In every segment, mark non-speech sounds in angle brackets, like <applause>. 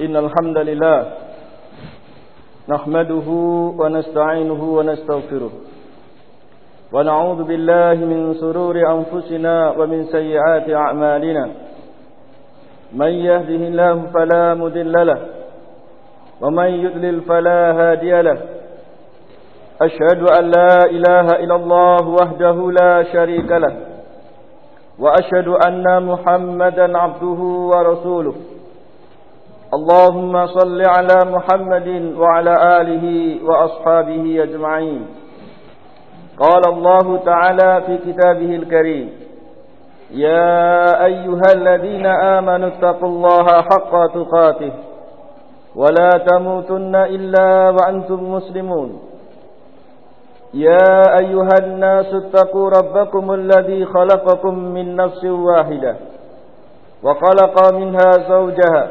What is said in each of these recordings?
إن الحمد لله نحمده ونستعينه ونستغفره ونعوذ بالله من سرور أنفسنا ومن سيئات أعمالنا. من يهده الله فلا مذل له ومن يذلل فلا هادي له. أشهد أن لا إله إلا الله وحده لا شريك له. وأشهد أن محمدا عبده ورسوله. اللهم صل على محمد وعلى آله وأصحابه أجمعين. قال الله تعالى في كتابه الكريم يا أيها الذين آمنوا اتقوا الله حق تقاته ولا تموتن إلا وأنتم مسلمون. يا أيها الناس اتقوا ربكم الذي خلقكم من نفس واحدة وخلق منها زوجها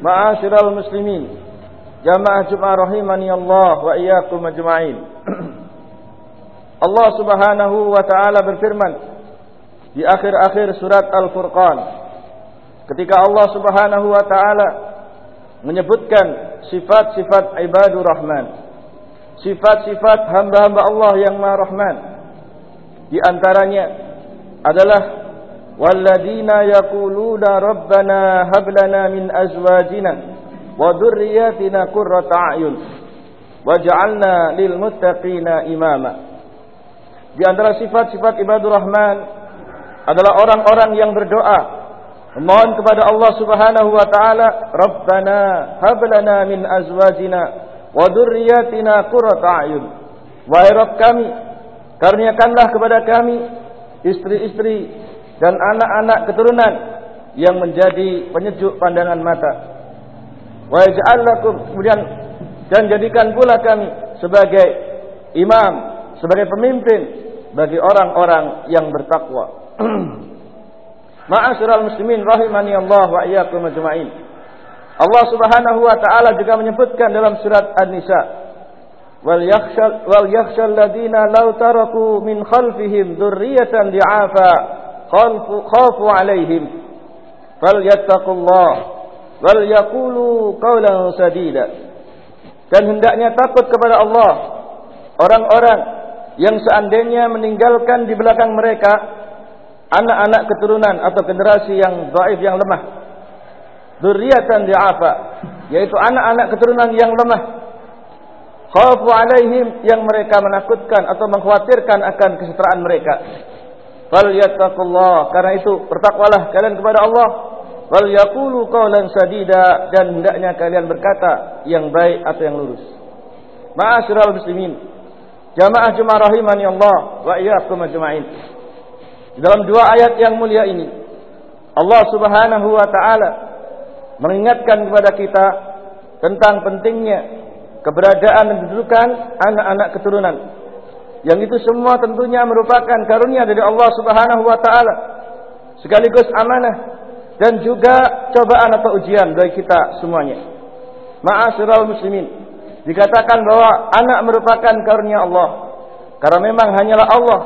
Ma'asyiral muslimin. Jamaah Jumat rahimani Allah wa iyyakum ajma'in. <clears throat> Allah Subhanahu wa taala berfirman di akhir-akhir surat Al-Furqan ketika Allah Subhanahu wa taala menyebutkan sifat-sifat ibadur rahman. Sifat-sifat hamba-hamba Allah yang Maha Rahman. Di antaranya adalah rabbana hab lana min azwajina wa dhurriyyatina qurrata a'yun waj'alna lil muttaqina imama di antara sifat-sifat ibadur rahman adalah orang-orang yang berdoa memohon kepada Allah Subhanahu wa taala, "Rabbana hab lana min azwajina wa dhurriyyatina qurrata a'yun." Rabb kami, karuniakanlah kepada kami istri-istri dan anak-anak keturunan yang menjadi penyejuk pandangan mata. Wa ij'al lakum kemudian dan jadikan pula kami sebagai imam, sebagai pemimpin bagi orang-orang yang bertakwa. <clears throat> Ma'asyiral muslimin rahimani Allah wa iyyakum ajma'in. Allah Subhanahu wa taala juga menyebutkan dalam surat An-Nisa wal yakhshal wal yakhshal ladina law taraku min khalfihim dzurriyyatan di'afa khafu khafu 'alaihim. Falyattaqullah. Wal yaqulu qawlan sadida. Dan hendaknya takut kepada Allah. Orang-orang yang seandainya meninggalkan di belakang mereka anak-anak keturunan atau generasi yang dhaif yang lemah. Dzurriatan di'afa yaitu anak-anak keturunan yang lemah. Khafu alaihim yang mereka menakutkan atau mengkhawatirkan akan kesejahteraan mereka fal yattaqullah karena itu bertakwalah kalian kepada Allah. Wal yaqulu qawlan sadida. Dan hendaknya kalian berkata yang baik atau yang lurus. Ma'asyiral muslimin. Jamaah Jumat rahimani Allah wa iyyakum ajma'in. Dalam dua ayat yang mulia ini Allah Subhanahu wa taala mengingatkan kepada kita tentang pentingnya keberadaan dan kedudukan anak-anak keturunan. Yang itu semua tentunya merupakan karunia dari Allah Subhanahu wa taala sekaligus amanah dan juga cobaan atau ujian bagi kita semuanya. Ma'asyiral muslimin, dikatakan bahwa anak merupakan karunia Allah. Karena memang hanyalah Allah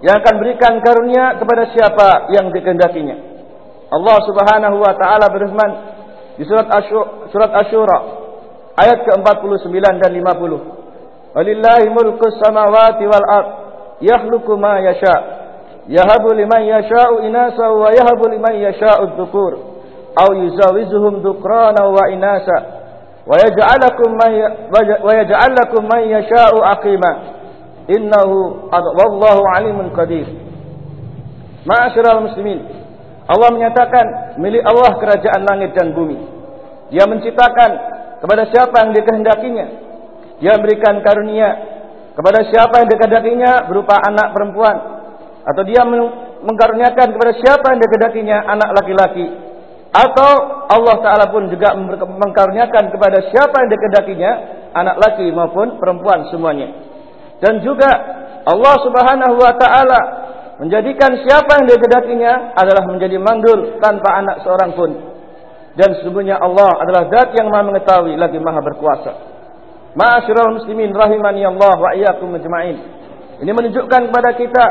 yang akan berikan karunia kepada siapa yang dikehendakinya. Allah Subhanahu wa taala berfirman di surat Asyura, ayat ke-49 dan 50. Walillahi mulku samawati wal ard. Yakhluqu ma yasha. Yahabu liman yasha'u inasa wa yahabu liman yasha'u dhukur. Au yuzawizuhum dhukrana wa inasa. Wa yaj'alakum wa yaj'alakum man yasha'u aqima. Innahu wallahu alimun qadir. Ma'asyiral muslimin Allah menyatakan milik Allah kerajaan langit dan bumi. Dia menciptakan kepada siapa yang dikehendakinya dia memberikan karunia kepada siapa yang dikehendakinya berupa anak perempuan. Atau dia mengkaruniakan kepada siapa yang dikehendakinya anak laki-laki. Atau Allah Taala pun juga mengkaruniakan kepada siapa yang dikehendakinya anak laki maupun perempuan semuanya. Dan juga Allah Subhanahu wa taala menjadikan siapa yang dikehendakinya adalah menjadi mandul tanpa anak seorang pun. Dan sesungguhnya Allah adalah zat yang Maha mengetahui lagi Maha berkuasa Ma'asyiral muslimin rahimani Allah wa iyyakum ajma'in. Ini menunjukkan kepada kita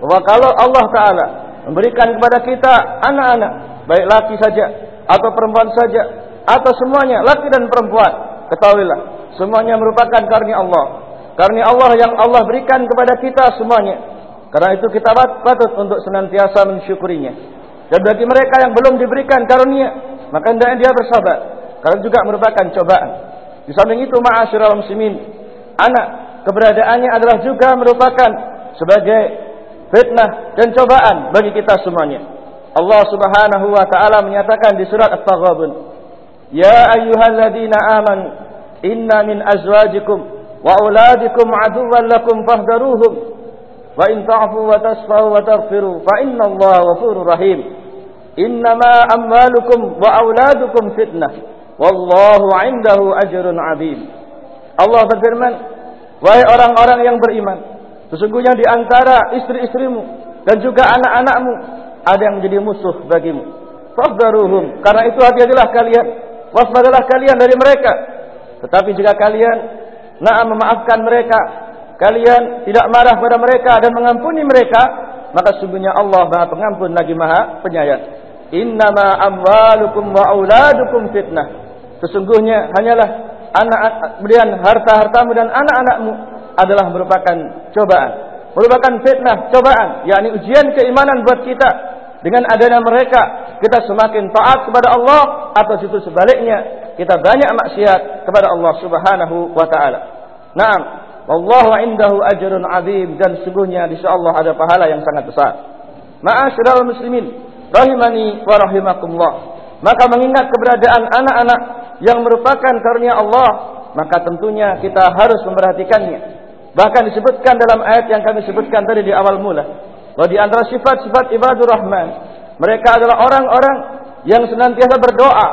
bahawa kalau Allah taala memberikan kepada kita anak-anak baik laki saja atau perempuan saja atau semuanya laki dan perempuan ketahuilah semuanya merupakan karunia Allah. Karunia Allah yang Allah berikan kepada kita semuanya. Karena itu kita patut untuk senantiasa mensyukurinya. Dan bagi mereka yang belum diberikan karunia maka hendaknya dia bersabar. Karena juga merupakan cobaan di samping itu ma'asyiral muslimin anak keberadaannya adalah juga merupakan sebagai fitnah dan cobaan bagi kita semuanya Allah Subhanahu wa taala menyatakan di surat At-Taghabun, "Ya ayyuhalladzina amanu, inna min azwajikum wa auladikum aduwwan lakum fahdharuhum, wa in ta'fu wa tasfahu wa taghfiru fa innallaha ghafurur rahim. Innama amwalukum wa auladukum fitnah, wallahu 'indahu ajrun 'adzim." Allah berfirman, "Wahai orang-orang yang beriman, sesungguhnya di antara istri-istrimu dan juga anak-anakmu ada yang menjadi musuh bagimu. Fahdaruhum. Karena itu hati-hatilah kalian. Waspadalah kalian dari mereka. Tetapi jika kalian nak memaafkan mereka, kalian tidak marah pada mereka dan mengampuni mereka, maka sungguhnya Allah Maha Pengampun lagi Maha Penyayang. Innama amwalukum wa auladukum fitnah. Sesungguhnya hanyalah anak kemudian harta-hartamu dan anak-anakmu adalah merupakan cobaan, merupakan fitnah, cobaan, yakni ujian keimanan buat kita. Dengan adanya mereka kita semakin taat kepada Allah. Atau justru sebaliknya kita banyak maksiat kepada Allah Subhanahu wa taala. Naam, wallahu indahu ajrun azim. Dan sungguhnya di Allah ada pahala yang sangat besar. Ma'asyiral muslimin, rahimani wa rahimakumullah. Maka mengingat keberadaan anak-anak yang merupakan karunia Allah, maka tentunya kita harus memperhatikannya. Bahkan disebutkan dalam ayat yang kami sebutkan tadi di awal mula, bahwa di antara sifat-sifat ibadur rahman mereka adalah orang-orang yang senantiasa berdoa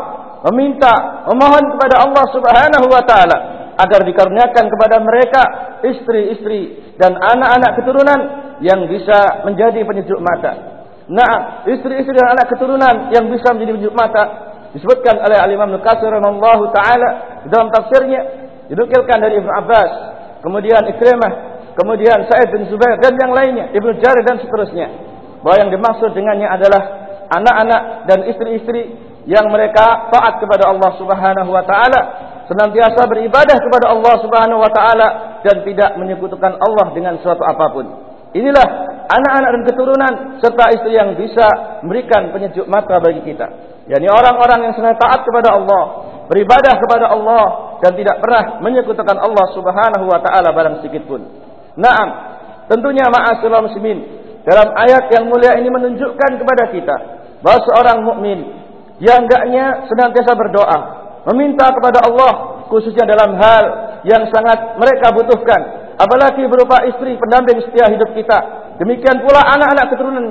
meminta memohon kepada Allah Subhanahu wa taala agar dikaruniakan kepada mereka istri-istri dan anak-anak keturunan yang bisa menjadi penyejuk mata. Nah, istri-istri dan anak keturunan yang bisa menjadi penyejuk mata disebutkan oleh Al-Imam rahimahullahu taala dalam tafsirnya dinukilkan dari Ibnu Abbas, kemudian Ikrimah kemudian Sa'id bin Zubair dan yang lainnya, Ibnu Jarir dan seterusnya. Bahwa yang dimaksud dengannya adalah anak-anak dan istri-istri yang mereka taat kepada Allah Subhanahu wa taala, senantiasa beribadah kepada Allah Subhanahu wa taala dan tidak menyekutukan Allah dengan suatu apapun. Inilah anak-anak dan keturunan serta istri yang bisa memberikan penyejuk mata bagi kita. Yani orang-orang yang senantiasa taat kepada Allah, beribadah kepada Allah dan tidak pernah menyekutukan Allah Subhanahu wa taala barang sedikit pun. Naam, tentunya ma'asyiral muslimin, dalam ayat yang mulia ini menunjukkan kepada kita bahawa seorang mukmin yang hendaknya senantiasa berdoa, meminta kepada Allah khususnya dalam hal yang sangat mereka butuhkan, apalagi berupa istri pendamping setia hidup kita. Demikian pula anak-anak keturunan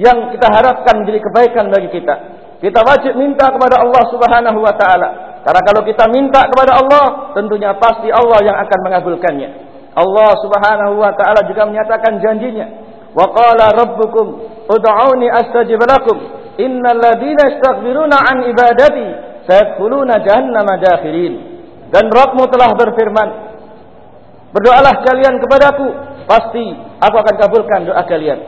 yang kita harapkan menjadi kebaikan bagi kita. Kita wajib minta kepada Allah Subhanahu wa taala. Karena kalau kita minta kepada Allah, tentunya pasti Allah yang akan mengabulkannya. Allah Subhanahu wa taala juga menyatakan janjinya. Wa qala rabbukum ud'uni astajib lakum. Innal ladina yastaghfiruna an ibadati sayadkhuluna jahannama dakhirin. Dan Rabbmu telah berfirman, Berdoalah kalian kepadaku, pasti aku akan kabulkan doa kalian.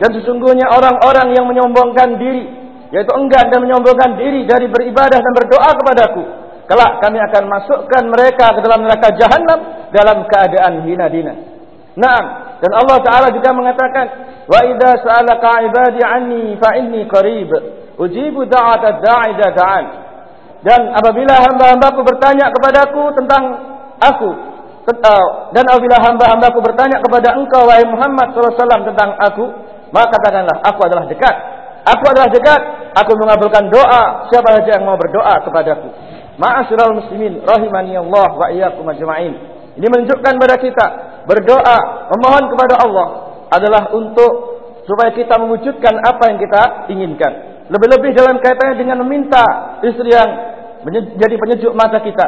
Dan sesungguhnya orang-orang yang menyombongkan diri, yaitu enggan dan menyombongkan diri dari beribadah dan berdoa kepadaku, kelak kami akan masukkan mereka ke dalam neraka jahanam dalam keadaan hina dina. Naam, dan Allah Taala juga mengatakan, "Wa idza sa'alaka 'ibadi 'anni fa inni qarib, ujibu da'ata da'i da'an." Dan apabila hamba-hambaku bertanya kepadaku tentang aku dan apabila hamba-hambaku bertanya kepada engkau wahai Muhammad wasallam tentang aku, maka katakanlah aku adalah dekat. Aku adalah dekat. Aku mengabulkan doa siapa saja yang mau berdoa kepadaku. Ma'asyiral muslimin rahimani Allah wa iyyakum ajma'in. Ini menunjukkan kepada kita berdoa, memohon kepada Allah adalah untuk supaya kita mewujudkan apa yang kita inginkan. Lebih-lebih dalam kaitannya dengan meminta istri yang menjadi penyejuk mata kita,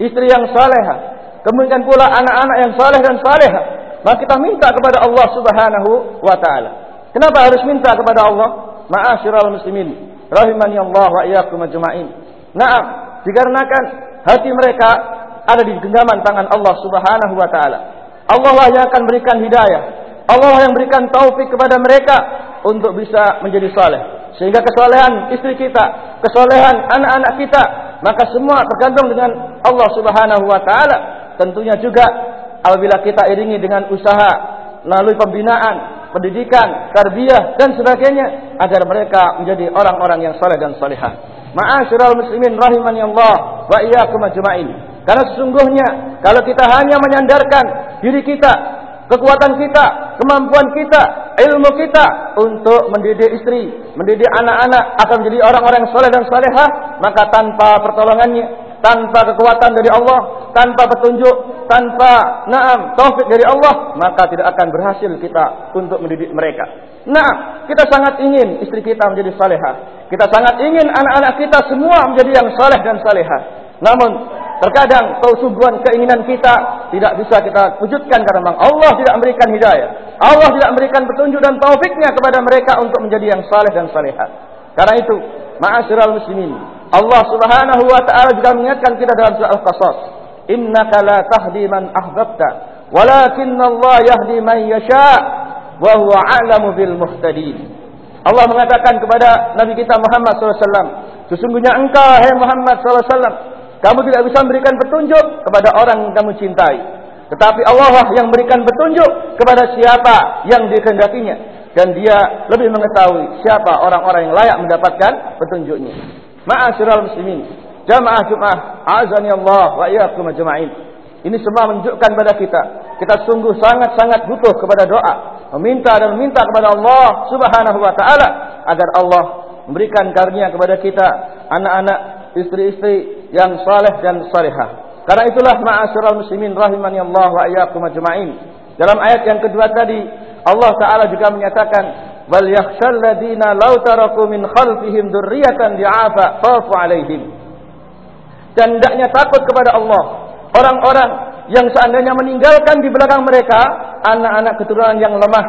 istri yang saleha, kemudian pula anak-anak yang saleh dan saleha. Maka kita minta kepada Allah Subhanahu wa taala. Kenapa harus minta kepada Allah? Ma'asyiral muslimin rahimani Allah wa iyyakum ajma'in. Naam, dikarenakan hati mereka ada di genggaman tangan Allah Subhanahu wa taala. Allah lah yang akan berikan hidayah. Allah lah yang berikan taufik kepada mereka untuk bisa menjadi saleh. Sehingga kesolehan istri kita, kesolehan anak-anak kita, maka semua tergantung dengan Allah Subhanahu wa taala. Tentunya juga apabila kita iringi dengan usaha melalui pembinaan, pendidikan, tarbiyah dan sebagainya agar mereka menjadi orang-orang yang saleh dan salihah. Ma'asyiral muslimin rahimani Allah wa iyyakum ajma'in. Karena sesungguhnya kalau kita hanya menyandarkan diri kita, kekuatan kita, kemampuan kita, ilmu kita untuk mendidik istri, mendidik anak-anak akan menjadi orang-orang soleh dan salehah, maka tanpa pertolongannya, tanpa kekuatan dari Allah, tanpa petunjuk, tanpa naam taufik dari Allah, maka tidak akan berhasil kita untuk mendidik mereka. Nah, kita sangat ingin istri kita menjadi salehah. Kita sangat ingin anak-anak kita semua menjadi yang saleh dan salehah. Namun Terkadang kesubuhan keinginan kita tidak bisa kita wujudkan karena Allah tidak memberikan hidayah. Allah tidak memberikan petunjuk dan taufiknya kepada mereka untuk menjadi yang saleh dan salehah. Karena itu, ma'asyiral muslimin, Allah Subhanahu wa taala juga mengingatkan kita dalam surah Al-Qasas, "Innaka la tahdi man ahbabta, walakinna Allah yahdi man yasha' wa huwa 'alamu bil muhtadin." Allah mengatakan kepada Nabi kita Muhammad sallallahu alaihi wasallam, sesungguhnya engkau hai Muhammad wasallam kamu tidak bisa memberikan petunjuk kepada orang yang kamu cintai. Tetapi Allah lah yang memberikan petunjuk kepada siapa yang dikehendakinya. Dan dia lebih mengetahui siapa orang-orang yang layak mendapatkan petunjuknya. Ma'asyiral muslimin. Jamaah Jum'ah. Azani Allah wa iyakum ajma'in. Ini semua menunjukkan kepada kita. Kita sungguh sangat-sangat butuh kepada doa. Meminta dan meminta kepada Allah subhanahu wa ta'ala. Agar Allah memberikan karunia kepada kita. Anak-anak, istri-istri yang saleh dan salihah. Karena itulah ma'asyiral muslimin rahimani Allah wa iyyakum ajma'in. Dalam ayat yang kedua tadi Allah taala juga menyatakan wal yakhshal ladina law taraku min khalfihim dzurriyyatan di'afa khafu 'alaihim. Dan hendaknya takut kepada Allah orang-orang yang seandainya meninggalkan di belakang mereka anak-anak keturunan yang lemah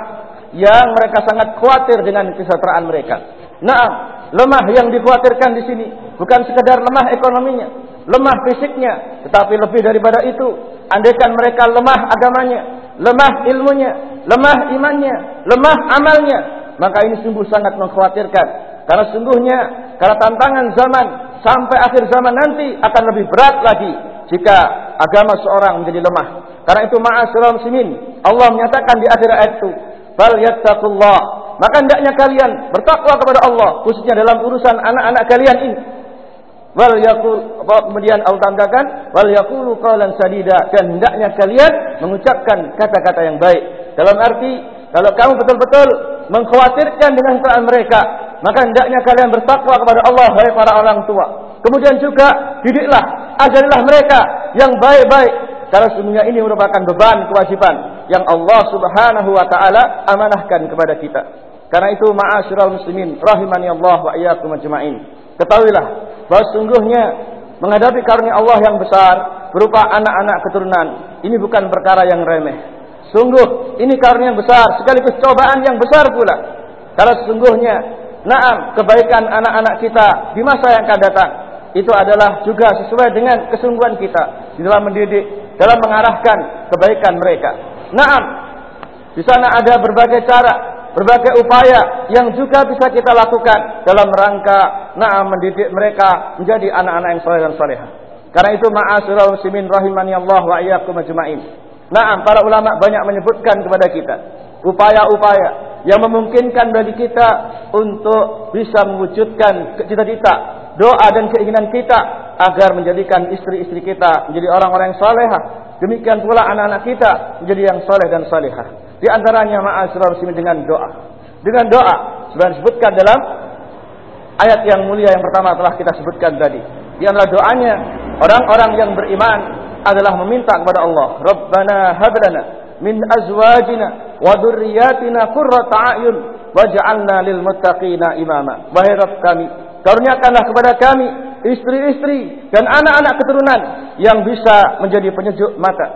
yang mereka sangat khawatir dengan kesejahteraan mereka. Nah, lemah yang dikhawatirkan di sini bukan sekadar lemah ekonominya, lemah fisiknya, tetapi lebih daripada itu, andaikan mereka lemah agamanya, lemah ilmunya, lemah imannya, lemah amalnya, maka ini sungguh sangat mengkhawatirkan. Karena sungguhnya, karena tantangan zaman sampai akhir zaman nanti akan lebih berat lagi jika agama seorang menjadi lemah. Karena itu ma'asyiral muslimin, Allah menyatakan di akhir ayat itu, "Fal yattaqullah." Maka hendaknya kalian bertakwa kepada Allah, khususnya dalam urusan anak-anak kalian ini wal yaqul kemudian Allah tambahkan wal yaqulu qawlan sadida dan hendaknya kalian mengucapkan kata-kata yang baik dalam arti kalau kamu betul-betul mengkhawatirkan dengan kesalahan mereka maka hendaknya kalian bertakwa kepada Allah wahai para orang tua. Kemudian juga didiklah ajarilah mereka yang baik-baik. Karena semuanya ini merupakan beban kewajiban yang Allah Subhanahu wa taala amanahkan kepada kita. Karena itu ma'asyiral muslimin rahimani Allah wa iyyakum ajmain. Ketahuilah bahawa sungguhnya menghadapi karunia Allah yang besar berupa anak-anak keturunan ini bukan perkara yang remeh. Sungguh ini karunia yang besar sekaligus cobaan yang besar pula. Karena sesungguhnya naam kebaikan anak-anak kita di masa yang akan datang itu adalah juga sesuai dengan kesungguhan kita di dalam mendidik, dalam mengarahkan kebaikan mereka. Naam di sana ada berbagai cara berbagai upaya yang juga bisa kita lakukan dalam rangka na'am mendidik mereka menjadi anak-anak yang saleh dan salehah. Karena itu ma'asyiral muslimin rahimani Allah wa iyyakum ajmain. Na'am para ulama banyak menyebutkan kepada kita upaya-upaya yang memungkinkan bagi kita untuk bisa mewujudkan cita-cita doa dan keinginan kita agar menjadikan istri-istri kita menjadi orang-orang yang salehah. Demikian pula anak-anak kita menjadi yang saleh dan salehah. Di antaranya ma'asyiral muslimin dengan doa. Dengan doa sudah disebutkan dalam ayat yang mulia yang pertama telah kita sebutkan tadi. Di antara doanya orang-orang yang beriman adalah meminta kepada Allah, Rabbana hab lana min azwajina wa dhurriyyatina qurrata a'yun waj'alna lil muttaqina imama. Wahai Rabb kami, karuniakanlah kepada kami istri-istri dan anak-anak keturunan yang bisa menjadi penyejuk mata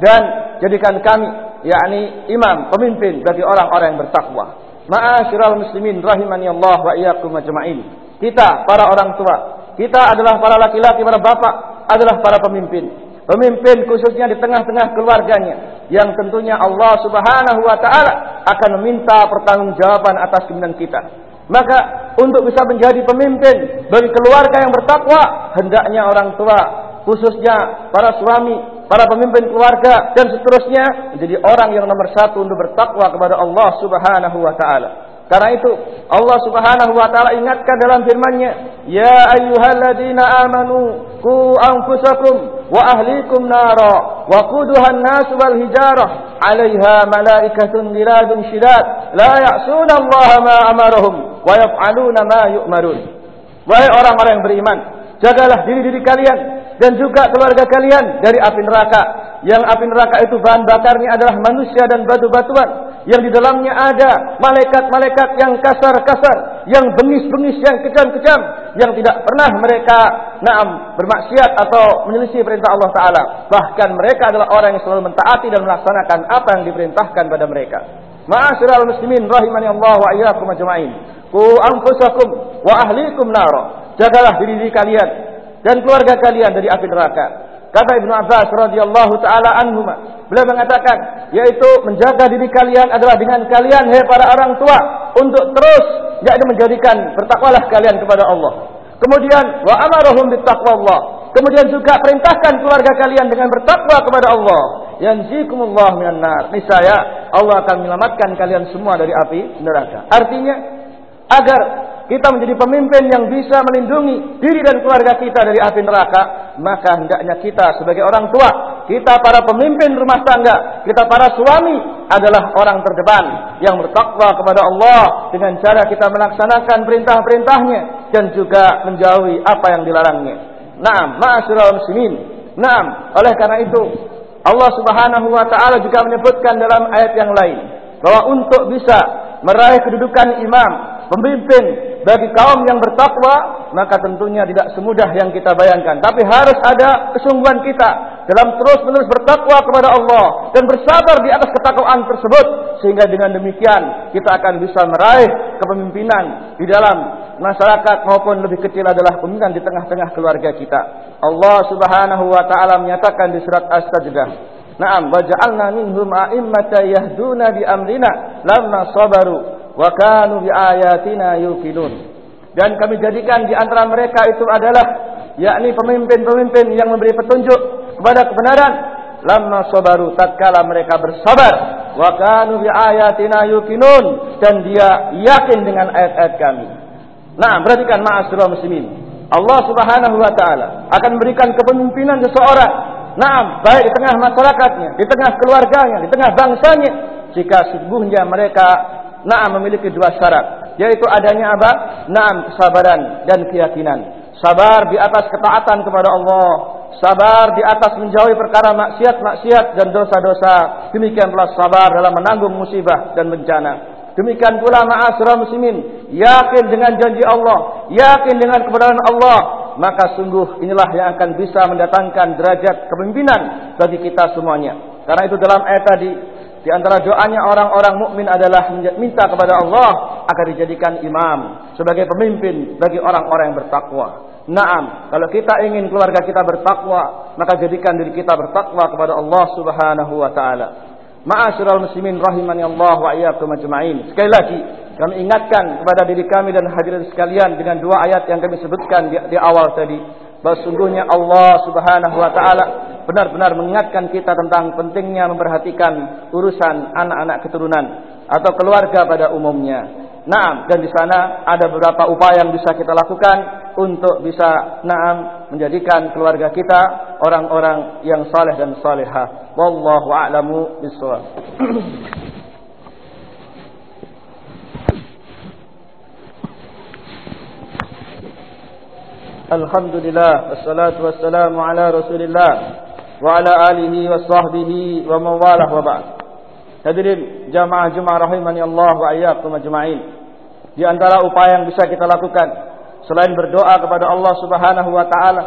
dan jadikan kami yakni imam pemimpin bagi orang-orang yang bertakwa. Ma'asyiral muslimin rahimani Allah wa iyyakum ajma'in. Kita para orang tua, kita adalah para laki-laki, para bapak, adalah para pemimpin. Pemimpin khususnya di tengah-tengah keluarganya yang tentunya Allah Subhanahu wa taala akan meminta pertanggungjawaban atas keinginan kita. Maka untuk bisa menjadi pemimpin bagi keluarga yang bertakwa, hendaknya orang tua khususnya para suami, para pemimpin keluarga dan seterusnya menjadi orang yang nomor satu untuk bertakwa kepada Allah Subhanahu wa taala. Karena itu Allah Subhanahu wa taala ingatkan dalam firman-Nya, "Ya ayyuhalladzina amanu qu anfusakum wa ahlikum nara wa quduha an-nas wal hijarah 'alayha malaikatun ghiladun shidad la ya'suna Allah ma amarahum wa yaf'aluna ma yu'marun." Wahai orang-orang yang beriman, jagalah diri-diri kalian dan juga keluarga kalian dari api neraka. Yang api neraka itu bahan bakarnya adalah manusia dan batu-batuan. Yang di dalamnya ada malaikat-malaikat yang kasar-kasar, yang bengis-bengis, yang kejam-kejam, yang tidak pernah mereka naam bermaksiat atau menyelisih perintah Allah Taala. Bahkan mereka adalah orang yang selalu mentaati dan melaksanakan apa yang diperintahkan pada mereka. Ma'asyiral muslimin rahimani Allah wa iyyakum ajma'in. Qu anfusakum wa ahlikum nar. Jagalah diri, diri kalian dan keluarga kalian dari api neraka. Kata Ibnu Abbas radhiyallahu taala anhuma, beliau mengatakan, yaitu menjaga diri kalian adalah dengan kalian hai para orang tua untuk terus yakni menjadikan bertakwalah kalian kepada Allah. Kemudian wa amarahum bittaqwallah. Kemudian juga perintahkan keluarga kalian dengan bertakwa kepada Allah. Yanzikumullah minan nar. Niscaya Allah akan menyelamatkan kalian semua dari api neraka. Artinya agar kita menjadi pemimpin yang bisa melindungi diri dan keluarga kita dari api neraka, maka hendaknya kita sebagai orang tua, kita para pemimpin rumah tangga, kita para suami adalah orang terdepan yang bertakwa kepada Allah dengan cara kita melaksanakan perintah-perintahnya dan juga menjauhi apa yang dilarangnya. Naam, ma'asyiral muslimin. Naam, oleh karena itu Allah Subhanahu wa taala juga menyebutkan dalam ayat yang lain bahwa untuk bisa meraih kedudukan imam, pemimpin bagi kaum yang bertakwa maka tentunya tidak semudah yang kita bayangkan. Tapi harus ada kesungguhan kita dalam terus-menerus bertakwa kepada Allah dan bersabar di atas ketakwaan tersebut. Sehingga dengan demikian kita akan bisa meraih kepemimpinan di dalam masyarakat maupun lebih kecil adalah pemimpinan di tengah-tengah keluarga kita. Allah Subhanahu wa taala menyatakan di surat As-Sajdah. Naam waja'alna minhum a'immatan yahduna bi amrina lamma sabaru wa kanu bi ayatina yuqinun. Dan kami jadikan di antara mereka itu adalah yakni pemimpin-pemimpin yang memberi petunjuk kepada kebenaran. Lamma sabaru tatkala mereka bersabar wa kanu bi ayatina yuqinun. Dan dia yakin dengan ayat-ayat kami. Nah perhatikan ma'asyiral muslimin. Allah Subhanahu wa taala akan memberikan kepemimpinan seseorang. Naam, baik di tengah masyarakatnya, di tengah keluarganya, di tengah bangsanya, jika sungguhnya mereka Naam memiliki dua syarat, yaitu adanya apa? Naam kesabaran dan keyakinan. Sabar di atas ketaatan kepada Allah, sabar di atas menjauhi perkara maksiat-maksiat dan dosa-dosa. Demikian pula sabar dalam menanggung musibah dan bencana. Demikian pula ma'asyiral muslimin, yakin dengan janji Allah, yakin dengan kebenaran Allah, maka sungguh inilah yang akan bisa mendatangkan derajat kepemimpinan bagi kita semuanya. Karena itu dalam ayat tadi di antara doanya orang-orang mukmin adalah minta kepada Allah agar dijadikan imam sebagai pemimpin bagi orang-orang yang bertakwa. Naam, kalau kita ingin keluarga kita bertakwa, maka jadikan diri kita bertakwa kepada Allah Subhanahu wa taala. Ma'asyiral muslimin rahimani Allah wa iyyakum ajma'in. Sekali lagi, kami ingatkan kepada diri kami dan hadirin sekalian dengan dua ayat yang kami sebutkan di, di awal tadi. Bahawa sungguhnya Allah subhanahu wa ta'ala benar-benar mengingatkan kita tentang pentingnya memperhatikan urusan anak-anak keturunan. atau keluarga pada umumnya. Naam dan di sana ada beberapa upaya yang bisa kita lakukan untuk bisa naam menjadikan keluarga kita orang-orang yang saleh dan salehah. Wallahu a'lamu bissawab. <clears throat> Wassalatu wassalamu ala Rasulillah wa ala alihi wa sahbihi wa mawalah wa ba'd. Hadirin jamaah jemaah rahimani Allah wa iyyakum ajma'in. Di antara upaya yang bisa kita lakukan selain berdoa kepada Allah Subhanahu wa taala,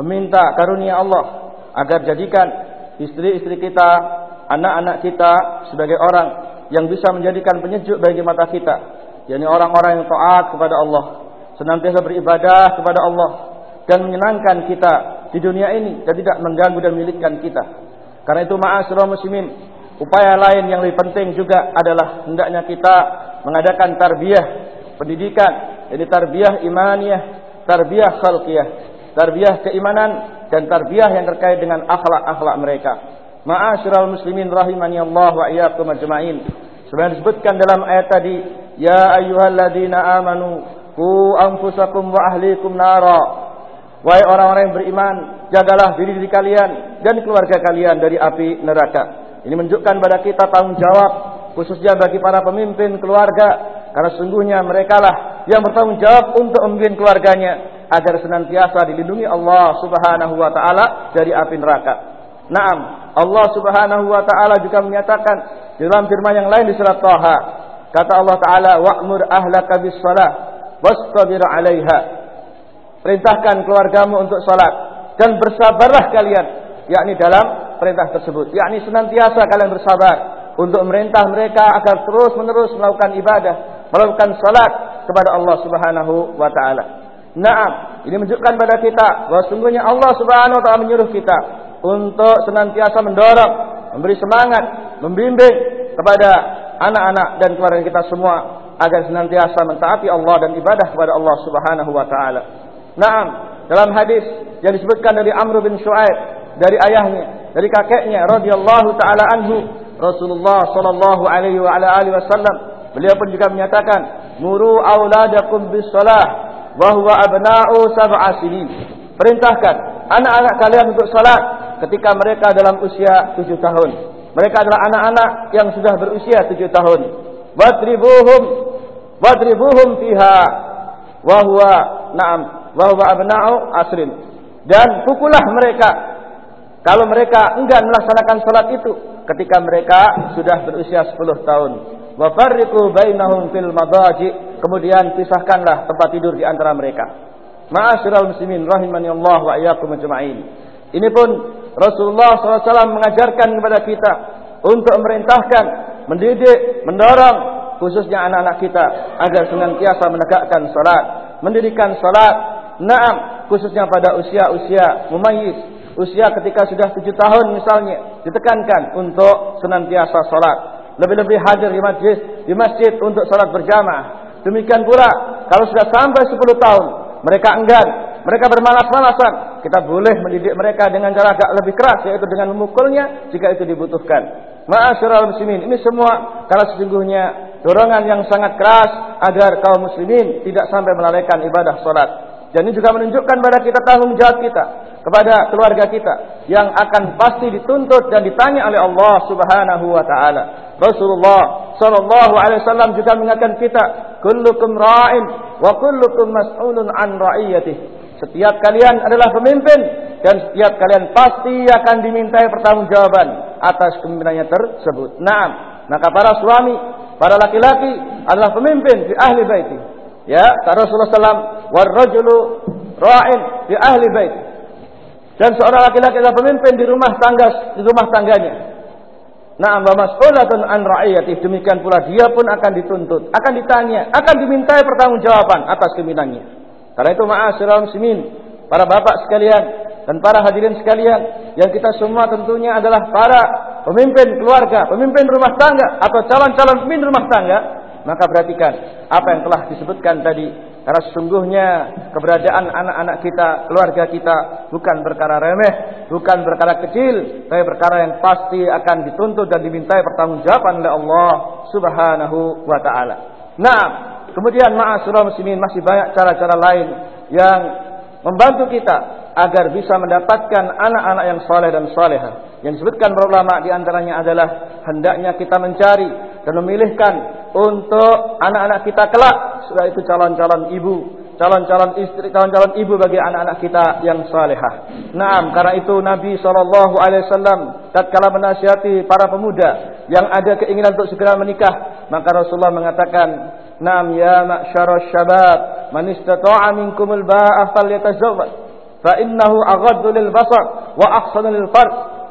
meminta karunia Allah agar jadikan istri-istri kita, anak-anak kita sebagai orang yang bisa menjadikan penyejuk bagi mata kita, yakni orang-orang yang taat kepada Allah, senantiasa beribadah kepada Allah dan menyenangkan kita di dunia ini dan tidak mengganggu dan milikkan kita. Karena itu ma'asyiral muslimin, Upaya lain yang lebih penting juga adalah hendaknya kita mengadakan tarbiyah pendidikan, jadi tarbiyah imaniyah, tarbiyah khalqiyah, tarbiyah keimanan dan tarbiyah yang terkait dengan akhlak-akhlak mereka. Ma'asyiral muslimin rahimani Allah wa iyyakum ajma'in. Sebenarnya disebutkan dalam ayat tadi, ya ayyuhalladzina amanu qu anfusakum wa ahlikum nara. Wahai orang-orang yang beriman, jagalah diri diri kalian dan keluarga kalian dari api neraka. Ini menunjukkan pada kita tanggung jawab khususnya bagi para pemimpin keluarga karena sungguhnya mereka lah yang bertanggung jawab untuk memimpin keluarganya agar senantiasa dilindungi Allah Subhanahu wa taala dari api neraka. Naam, Allah Subhanahu wa taala juga menyatakan dalam firman yang lain di surat Thaha, kata Allah taala wa'mur ahlaka bis shalah wastabir 'alaiha. Perintahkan keluargamu untuk salat dan bersabarlah kalian yakni dalam perintah tersebut. yakni senantiasa kalian bersabar untuk merintah mereka agar terus menerus melakukan ibadah, melakukan salat kepada Allah Subhanahu wa taala. Naam, ini menunjukkan pada kita bahawa sungguhnya Allah Subhanahu wa taala menyuruh kita untuk senantiasa mendorong, memberi semangat, membimbing kepada anak-anak dan keluarga kita semua agar senantiasa mentaati Allah dan ibadah kepada Allah Subhanahu wa taala. Naam, dalam hadis yang disebutkan dari Amr bin Shu'aib dari ayahnya dari kakeknya radhiyallahu taala anhu Rasulullah sallallahu alaihi wa ala alihi wasallam beliau pun juga menyatakan muru auladakum bis salah wa huwa abna'u sab'a sinin. Perintahkan anak-anak kalian untuk salat ketika mereka dalam usia 7 tahun. Mereka adalah anak-anak yang sudah berusia 7 tahun wadribuhum wadribuhum fiha wa huwa na'am wa huwa abna'u asrin dan pukullah mereka kalau mereka enggan melaksanakan salat itu ketika mereka sudah berusia 10 tahun. Wa farriqu bainahum fil madaji. Kemudian pisahkanlah tempat tidur di antara mereka. Ma'asyiral muslimin rahimani Allah wa iyyakum ajma'in. Ini pun Rasulullah SAW mengajarkan kepada kita untuk memerintahkan, mendidik, mendorong khususnya anak-anak kita agar senantiasa menegakkan salat, mendirikan salat. Naam, khususnya pada usia-usia mumayyiz. Usia ketika sudah tujuh tahun misalnya ditekankan untuk senantiasa salat lebih-lebih hadir di masjid di masjid untuk salat berjamaah. Demikian pula kalau sudah sampai sepuluh tahun mereka enggan mereka bermalas-malasan kita boleh mendidik mereka dengan cara agak lebih keras yaitu dengan memukulnya jika itu dibutuhkan ma'asyiral muslimin ini semua kalau sesungguhnya dorongan yang sangat keras agar kaum muslimin tidak sampai melalaikan ibadah salat dan ini juga menunjukkan pada kita tanggung jawab kita kepada keluarga kita yang akan pasti dituntut dan ditanya oleh Allah Subhanahu wa taala. Rasulullah sallallahu alaihi wasallam juga mengingatkan kita, kullukum ra'in wa kullukum mas'ulun an ra'iyatihi. Setiap kalian adalah pemimpin dan setiap kalian pasti akan dimintai pertanggungjawaban atas kepemimpinannya tersebut. Naam. Maka para suami, para laki-laki adalah pemimpin di ahli baiti. Ya, kata Rasulullah sallam, "War rajulu ra'in di ahli baiti." Dan seorang laki-laki adalah pemimpin di rumah tangga di rumah tangganya. Na'am wa mas'ulatun an ra'iyati demikian pula dia pun akan dituntut, akan ditanya, akan dimintai pertanggungjawaban atas kemimpinannya. Karena itu ma'asyiral muslimin, para bapak sekalian dan para hadirin sekalian yang kita semua tentunya adalah para pemimpin keluarga, pemimpin rumah tangga atau calon-calon pemimpin rumah tangga, maka perhatikan apa yang telah disebutkan tadi Karena sesungguhnya keberadaan anak-anak kita, keluarga kita bukan perkara remeh, bukan perkara kecil, tapi perkara yang pasti akan dituntut dan dimintai pertanggungjawaban oleh Allah Subhanahu wa taala. Nah, kemudian ma'asyiral muslimin masih banyak cara-cara lain yang membantu kita agar bisa mendapatkan anak-anak yang saleh dan saleha. Yang disebutkan para ulama di antaranya adalah hendaknya kita mencari dan memilihkan untuk anak-anak kita kelak sudah itu calon-calon ibu, calon-calon istri, calon-calon ibu bagi anak-anak kita yang salehah. Naam, karena itu Nabi sallallahu alaihi wasallam tatkala menasihati para pemuda yang ada keinginan untuk segera menikah, maka Rasulullah mengatakan, "Naam ya ma'syarasy syabab, man istata'a minkumul ba'a falyatazawwaj, fa innahu aghaddu lil basar wa ahsanu lil farj."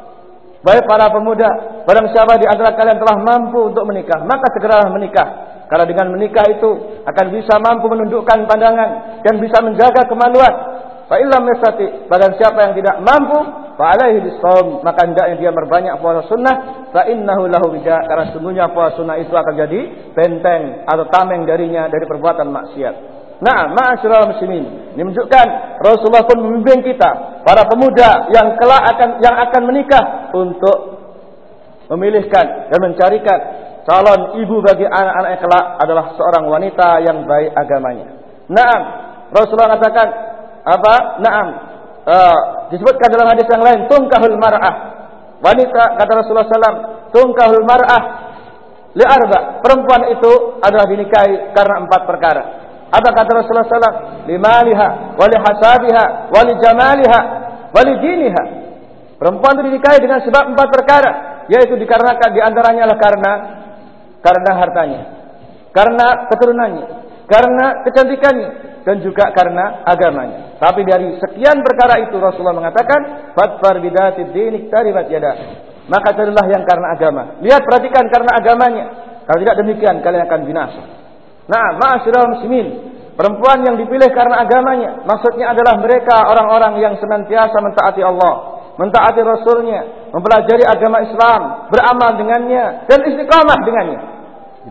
Baik para pemuda, barang siapa di antara kalian telah mampu untuk menikah, maka segeralah menikah. Karena dengan menikah itu akan bisa mampu menundukkan pandangan dan bisa menjaga kemaluan. Fa illam yastati, badan siapa yang tidak mampu, fa alaihi bisawm, maka hendaknya dia berbanyak puasa sunnah, fa innahu lahu wija, karena sungguhnya puasa sunnah itu akan jadi benteng atau tameng darinya dari perbuatan maksiat. Nah, ma'asyiral muslimin, ini menunjukkan Rasulullah pun membimbing kita, para pemuda yang kelak akan yang akan menikah untuk memilihkan dan mencarikan calon ibu bagi anak-anak kelak adalah seorang wanita yang baik agamanya. Naam, Rasulullah katakan apa? Naam. Uh, disebutkan dalam hadis yang lain, tungkahul mar'ah. Wanita kata Rasulullah SAW, tungkahul mar'ah li arba. Perempuan itu adalah dinikahi karena empat perkara. Apa kata Rasulullah SAW? Limaliha, wali hasabiha, wali jamaliha, wali diniha. Perempuan itu dinikahi dengan sebab empat perkara, yaitu dikarenakan diantaranya adalah karena karena hartanya, karena keturunannya, karena kecantikannya, dan juga karena agamanya. Tapi dari sekian perkara itu Rasulullah mengatakan, "Fatfar bidati dinik taribat yada." Maka carilah yang karena agama. Lihat perhatikan karena agamanya. Kalau tidak demikian kalian akan binasa. Nah, ma'asyiral muslimin, perempuan yang dipilih karena agamanya, maksudnya adalah mereka orang-orang yang senantiasa mentaati Allah, mentaati Rasulnya, mempelajari agama Islam, beramal dengannya, dan istiqamah dengannya.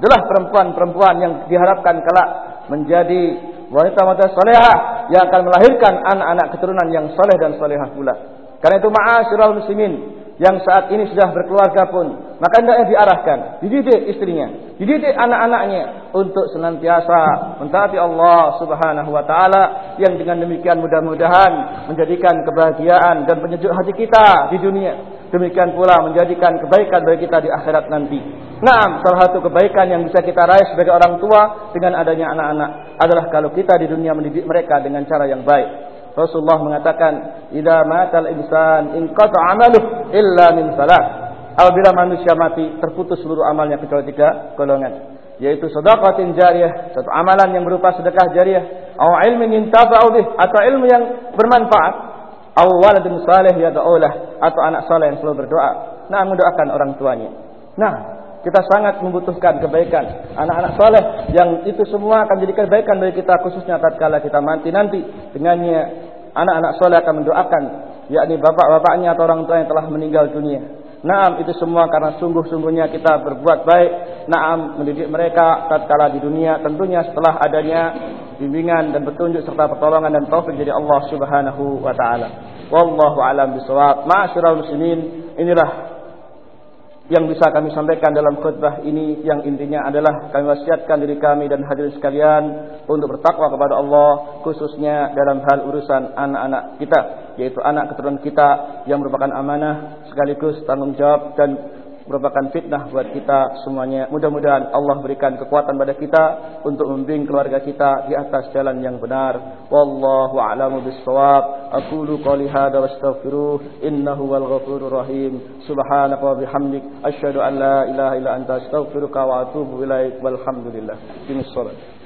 Itulah perempuan-perempuan yang diharapkan kelak menjadi wanita-wanita solehah yang akan melahirkan anak-anak keturunan yang soleh dan solehah pula. Karena itu ma'asyiral muslimin yang saat ini sudah berkeluarga pun maka hendaknya diarahkan, dididik istrinya, dididik anak-anaknya untuk senantiasa mentaati Allah Subhanahu wa taala yang dengan demikian mudah-mudahan menjadikan kebahagiaan dan penyejuk hati kita di dunia demikian pula menjadikan kebaikan bagi kita di akhirat nanti. Nah, salah satu kebaikan yang bisa kita raih sebagai orang tua dengan adanya anak-anak adalah kalau kita di dunia mendidik mereka dengan cara yang baik. Rasulullah mengatakan, "Idza matal insan in qata 'amaluhu illa min salat." Apabila manusia mati, terputus seluruh amalnya kecuali tiga golongan, yaitu sedekah jariyah, satu amalan yang berupa sedekah jariyah, atau ilmu yang bih, atau ilmu yang bermanfaat, atau waladun saleh yad'ulah atau anak saleh yang selalu berdoa. Nah mendoakan orang tuanya. Nah kita sangat membutuhkan kebaikan anak-anak saleh yang itu semua akan jadi kebaikan bagi kita khususnya tatkala kita mati nanti dengannya anak-anak saleh akan mendoakan yakni bapak-bapaknya atau orang tua yang telah meninggal dunia Naam itu semua karena sungguh-sungguhnya kita berbuat baik. Naam mendidik mereka tatkala di dunia tentunya setelah adanya bimbingan dan petunjuk serta pertolongan dan taufik dari Allah Subhanahu wa taala. Wallahu alam bisawab. Ma'asyiral muslimin, inilah yang bisa kami sampaikan dalam khutbah ini yang intinya adalah kami wasiatkan diri kami dan hadirin sekalian untuk bertakwa kepada Allah khususnya dalam hal urusan anak-anak kita yaitu anak keturunan kita yang merupakan amanah sekaligus tanggung jawab dan merupakan fitnah buat kita semuanya. Mudah-mudahan Allah berikan kekuatan pada kita untuk membimbing keluarga kita di atas jalan yang benar. Wallahu a'lamu bis-shawab. Aqulu qali hadza wastaghfiruh innahu wal ghafurur rahim. Subhanaka wa bihamdik asyhadu an la ilaha illa anta astaghfiruka wa atubu ilaik. Walhamdulillah. Salat.